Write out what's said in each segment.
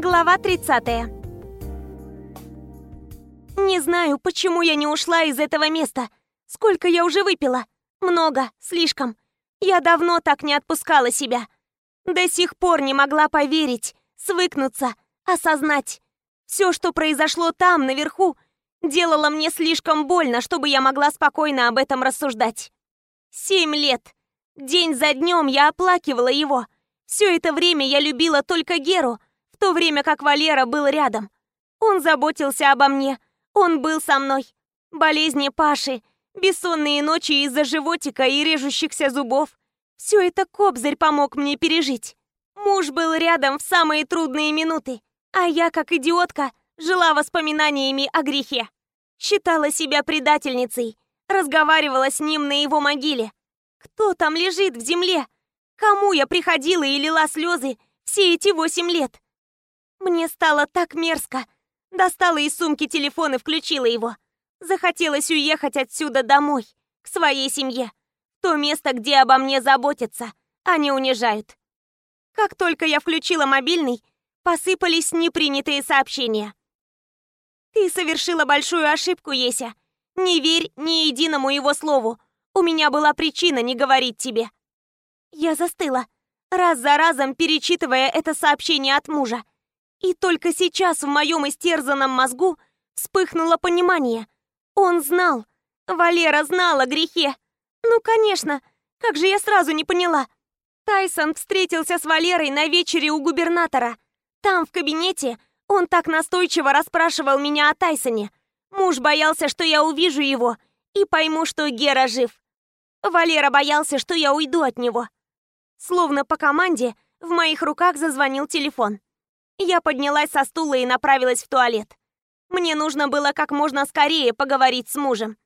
Глава 30. Не знаю, почему я не ушла из этого места. Сколько я уже выпила? Много, слишком. Я давно так не отпускала себя. До сих пор не могла поверить, свыкнуться, осознать. Все, что произошло там, наверху, делало мне слишком больно, чтобы я могла спокойно об этом рассуждать. Семь лет. День за днем я оплакивала его. Все это время я любила только Геру, в то время как Валера был рядом. Он заботился обо мне, он был со мной. Болезни Паши, бессонные ночи из-за животика и режущихся зубов. Все это Кобзарь помог мне пережить. Муж был рядом в самые трудные минуты, а я, как идиотка, жила воспоминаниями о грехе. Считала себя предательницей, разговаривала с ним на его могиле. Кто там лежит в земле? Кому я приходила и лила слезы все эти восемь лет? Мне стало так мерзко. Достала из сумки телефон и включила его. Захотелось уехать отсюда домой, к своей семье. То место, где обо мне заботятся, а не унижают. Как только я включила мобильный, посыпались непринятые сообщения. «Ты совершила большую ошибку, Еся. Не верь ни единому его слову. У меня была причина не говорить тебе». Я застыла, раз за разом перечитывая это сообщение от мужа. И только сейчас в моем истерзанном мозгу вспыхнуло понимание. Он знал. Валера знал о грехе. Ну, конечно. Как же я сразу не поняла. Тайсон встретился с Валерой на вечере у губернатора. Там, в кабинете, он так настойчиво расспрашивал меня о Тайсоне. Муж боялся, что я увижу его и пойму, что Гера жив. Валера боялся, что я уйду от него. Словно по команде, в моих руках зазвонил телефон. Я поднялась со стула и направилась в туалет. Мне нужно было как можно скорее поговорить с мужем.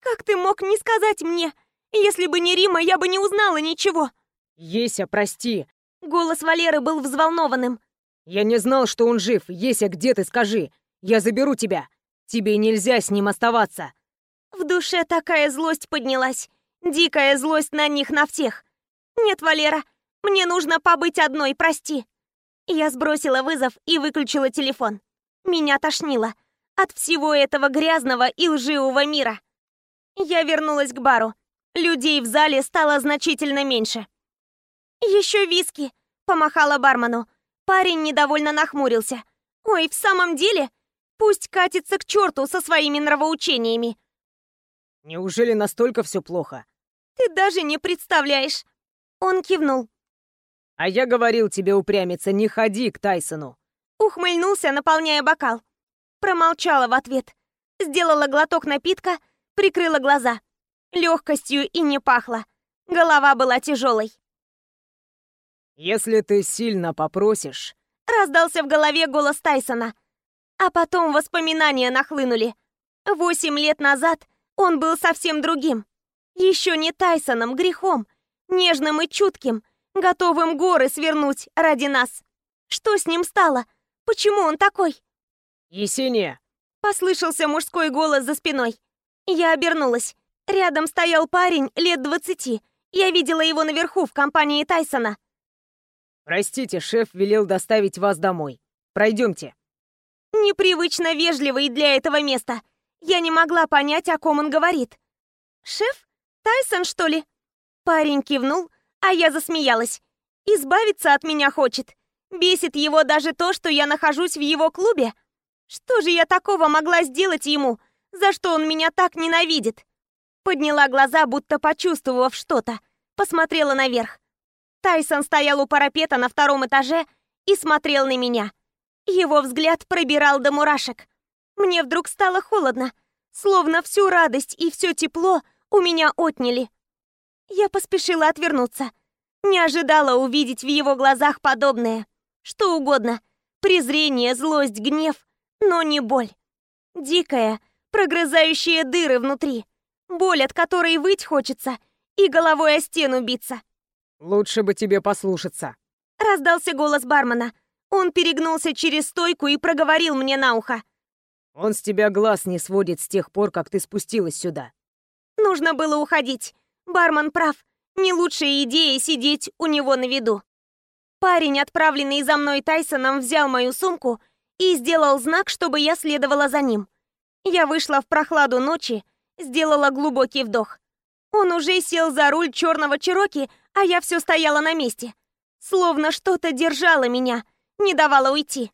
«Как ты мог не сказать мне? Если бы не Рима, я бы не узнала ничего!» «Еся, прости!» Голос Валеры был взволнованным. «Я не знал, что он жив. Еся, где ты, скажи? Я заберу тебя. Тебе нельзя с ним оставаться!» В душе такая злость поднялась. Дикая злость на них, на всех. «Нет, Валера, мне нужно побыть одной, прости!» Я сбросила вызов и выключила телефон. Меня тошнило от всего этого грязного и лживого мира. Я вернулась к бару. Людей в зале стало значительно меньше. «Еще виски!» — помахала бармену. Парень недовольно нахмурился. «Ой, в самом деле? Пусть катится к черту со своими нравоучениями!» «Неужели настолько все плохо?» «Ты даже не представляешь!» Он кивнул. А я говорил тебе, упрямиться, не ходи к Тайсону. Ухмыльнулся, наполняя бокал. Промолчала в ответ. Сделала глоток напитка, прикрыла глаза. Легкостью и не пахло. Голова была тяжелой. «Если ты сильно попросишь...» Раздался в голове голос Тайсона. А потом воспоминания нахлынули. Восемь лет назад он был совсем другим. Еще не Тайсоном, грехом. Нежным и чутким готовым горы свернуть ради нас. Что с ним стало? Почему он такой? Есения! Послышался мужской голос за спиной. Я обернулась. Рядом стоял парень лет двадцати. Я видела его наверху в компании Тайсона. Простите, шеф велел доставить вас домой. Пройдемте. Непривычно вежливый для этого места. Я не могла понять, о ком он говорит. «Шеф? Тайсон, что ли?» Парень кивнул, а я засмеялась. Избавиться от меня хочет. Бесит его даже то, что я нахожусь в его клубе. Что же я такого могла сделать ему, за что он меня так ненавидит? Подняла глаза, будто почувствовав что-то. Посмотрела наверх. Тайсон стоял у парапета на втором этаже и смотрел на меня. Его взгляд пробирал до мурашек. Мне вдруг стало холодно, словно всю радость и все тепло у меня отняли. Я поспешила отвернуться. Не ожидала увидеть в его глазах подобное. Что угодно. Презрение, злость, гнев, но не боль. Дикая, прогрызающая дыры внутри. Боль, от которой выть хочется и головой о стену биться. «Лучше бы тебе послушаться», — раздался голос бармена. Он перегнулся через стойку и проговорил мне на ухо. «Он с тебя глаз не сводит с тех пор, как ты спустилась сюда». Нужно было уходить. Бармен прав. Не лучшая идея сидеть у него на виду. Парень, отправленный за мной Тайсоном, взял мою сумку и сделал знак, чтобы я следовала за ним. Я вышла в прохладу ночи, сделала глубокий вдох. Он уже сел за руль черного Чироки, а я все стояла на месте. Словно что-то держало меня, не давало уйти.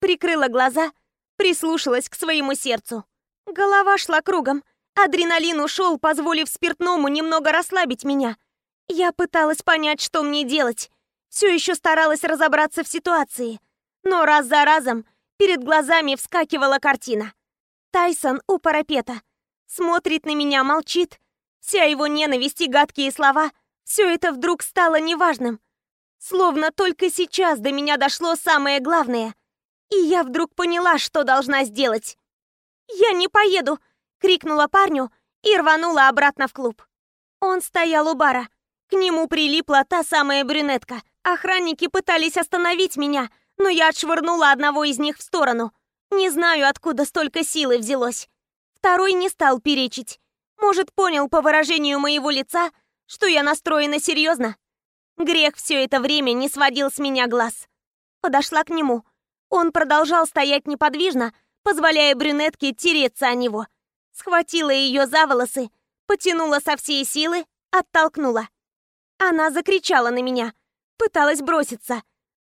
Прикрыла глаза, прислушалась к своему сердцу. Голова шла кругом. Адреналин ушел, позволив спиртному немного расслабить меня. Я пыталась понять, что мне делать. Все еще старалась разобраться в ситуации. Но раз за разом перед глазами вскакивала картина. Тайсон у парапета. Смотрит на меня, молчит. Вся его ненависть и гадкие слова — все это вдруг стало неважным. Словно только сейчас до меня дошло самое главное. И я вдруг поняла, что должна сделать. «Я не поеду!» — крикнула парню и рванула обратно в клуб. Он стоял у бара. К нему прилипла та самая брюнетка. Охранники пытались остановить меня, но я отшвырнула одного из них в сторону. Не знаю, откуда столько силы взялось. Второй не стал перечить. Может, понял по выражению моего лица, что я настроена серьезно. Грех все это время не сводил с меня глаз. Подошла к нему. Он продолжал стоять неподвижно, позволяя брюнетке тереться о него. Схватила ее за волосы, потянула со всей силы, оттолкнула. Она закричала на меня, пыталась броситься.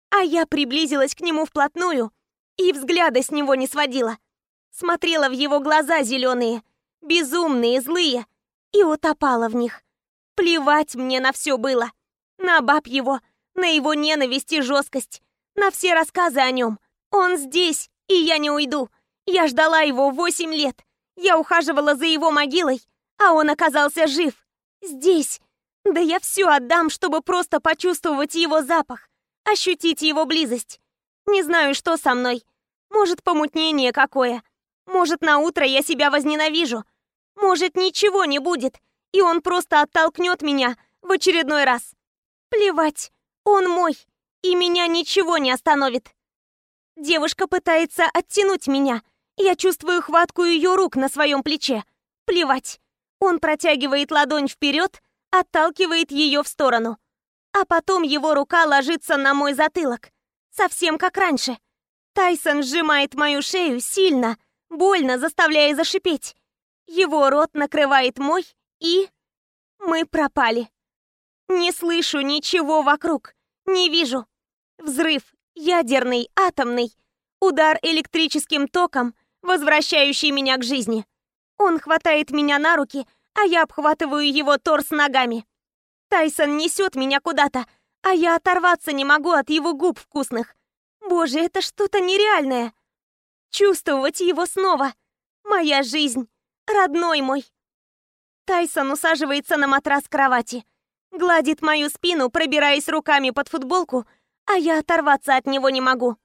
А я приблизилась к нему вплотную и взгляда с него не сводила. Смотрела в его глаза зеленые, безумные, злые, и утопала в них. Плевать мне на все было. На баб его, на его ненависть и жесткость, на все рассказы о нем. Он здесь, и я не уйду. Я ждала его восемь лет. Я ухаживала за его могилой, а он оказался жив. Здесь. Да я все отдам, чтобы просто почувствовать его запах, ощутить его близость. Не знаю, что со мной. Может, помутнение какое. Может, на утро я себя возненавижу. Может, ничего не будет, и он просто оттолкнет меня в очередной раз. Плевать, он мой, и меня ничего не остановит. Девушка пытается оттянуть меня. Я чувствую хватку ее рук на своем плече. Плевать. Он протягивает ладонь вперед, отталкивает ее в сторону. А потом его рука ложится на мой затылок. Совсем как раньше. Тайсон сжимает мою шею сильно, больно, заставляя зашипеть. Его рот накрывает мой, и... Мы пропали. Не слышу ничего вокруг, не вижу. Взрыв, ядерный, атомный. Удар электрическим током, возвращающий меня к жизни. Он хватает меня на руки, а я обхватываю его торс ногами. Тайсон несет меня куда-то, а я оторваться не могу от его губ вкусных. Боже, это что-то нереальное. Чувствовать его снова. Моя жизнь. Родной мой. Тайсон усаживается на матрас кровати. Гладит мою спину, пробираясь руками под футболку, а я оторваться от него не могу.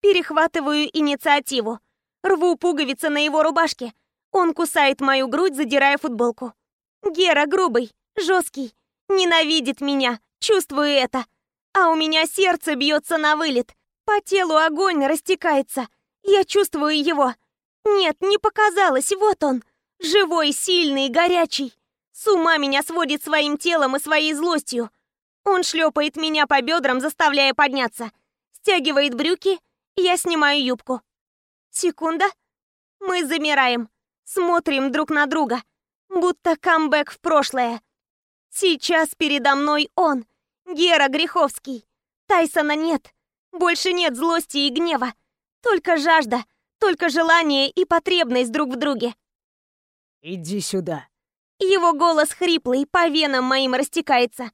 Перехватываю инициативу. Рву пуговицы на его рубашке. Он кусает мою грудь, задирая футболку. Гера грубый, жесткий, ненавидит меня, чувствую это. А у меня сердце бьется на вылет. По телу огонь растекается. Я чувствую его. Нет, не показалось, вот он. Живой, сильный, горячий. С ума меня сводит своим телом и своей злостью. Он шлепает меня по бедрам, заставляя подняться. Стягивает брюки, я снимаю юбку. Секунда. Мы замираем. Смотрим друг на друга. Будто камбэк в прошлое. Сейчас передо мной он, Гера Греховский. Тайсона нет. Больше нет злости и гнева. Только жажда, только желание и потребность друг в друге. «Иди сюда». Его голос хриплый, по венам моим растекается.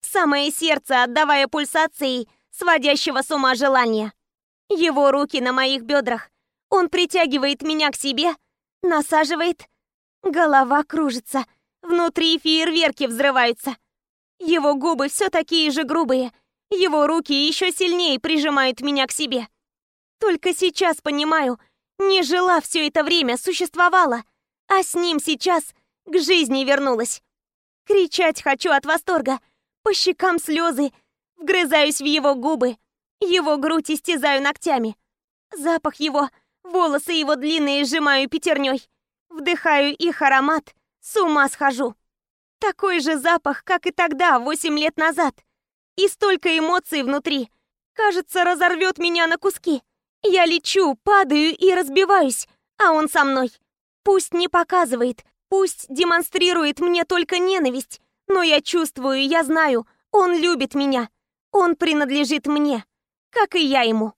Самое сердце отдавая пульсацией сводящего с ума желания. Его руки на моих бедрах. Он притягивает меня к себе, насаживает. Голова кружится. Внутри фейерверки взрываются. Его губы все такие же грубые. Его руки еще сильнее прижимают меня к себе. Только сейчас понимаю, не жила все это время, существовала, а с ним сейчас к жизни вернулась. Кричать хочу от восторга, по щекам слезы, вгрызаюсь в его губы, его грудь истязаю ногтями. Запах его, волосы его длинные сжимаю пятерней, вдыхаю их аромат, с ума схожу. Такой же запах, как и тогда, восемь лет назад. и столько эмоций внутри. Кажется, разорвет меня на куски. Я лечу, падаю и разбиваюсь, а он со мной. Пусть не показывает, пусть демонстрирует мне только ненависть, но я чувствую, я знаю, он любит меня. Он принадлежит мне, как и я ему.